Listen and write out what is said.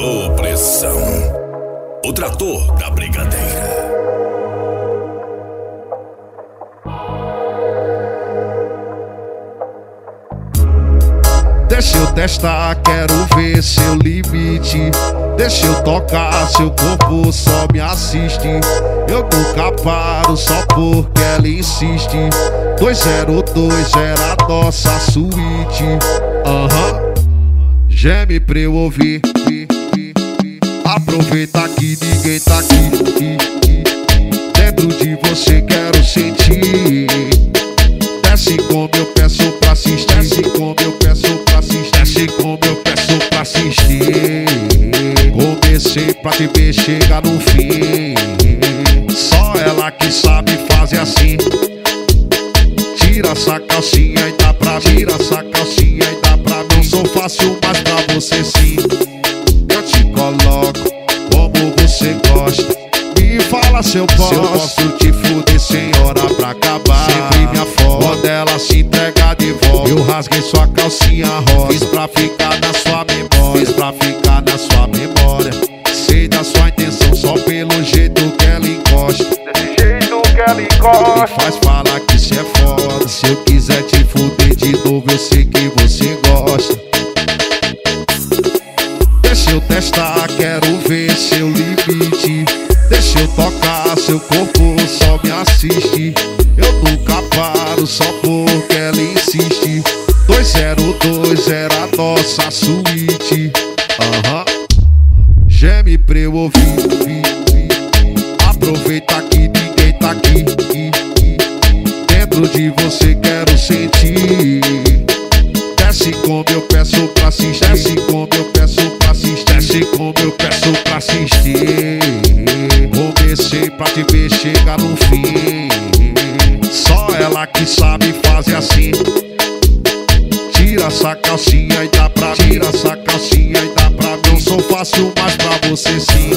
Trator Pressão. O trator da brigadeira. Deixa eu testar, quero ver seu limite. Deixa eu tocar, seu corpo só me assiste. Eu nunca paro só porque ela insiste. 202 era a nossa suíte. Aham, geme pra eu ouvir. Aproveita que ninguém tá aqui. Dentro de você quero sentir. Desce como eu peço pra assistir. Desce como eu peço pra assistir. Desce como eu peço pra assistir. Comecei pra te ver, chega no fim. Só ela que sabe fazer assim. Tira essa calcinha e dá pra. Tira essa calcinha e dá pra. Não sou fácil, mas pra você sim. Se eu posso. Se eu posso te fuder sem hora pra acabar. Sempre me afoga. Quando ela se entrega de volta. Eu rasguei sua calcinha rosa. Fiz pra ficar na sua memória. Fiz pra ficar na sua memória. Sei da sua intenção só pelo jeito que ela encosta. Desse jeito que ela Me encosta. faz falar que cê é foda. Se eu quiser te fuder de novo, eu sei que você gosta. Deixa eu testar, quero ver seu limite. Deixa eu tocar, seu corpo só me assiste. Eu nunca paro só porque ela insiste. 202 era a nossa suíte. Aham, geme pra eu ouvir. Aproveita que ninguém tá aqui. Dentro de você quero sentir. Desce como eu peço pra assistir. Desce como eu peço pra assistir. Desce como eu peço pra assistir. Pra te ver, chega no fim. Só ela que sabe fazer assim. Tira essa calcinha e dá pra. Tira essa calcinha e dá pra. Não sou fácil, mas pra você sim.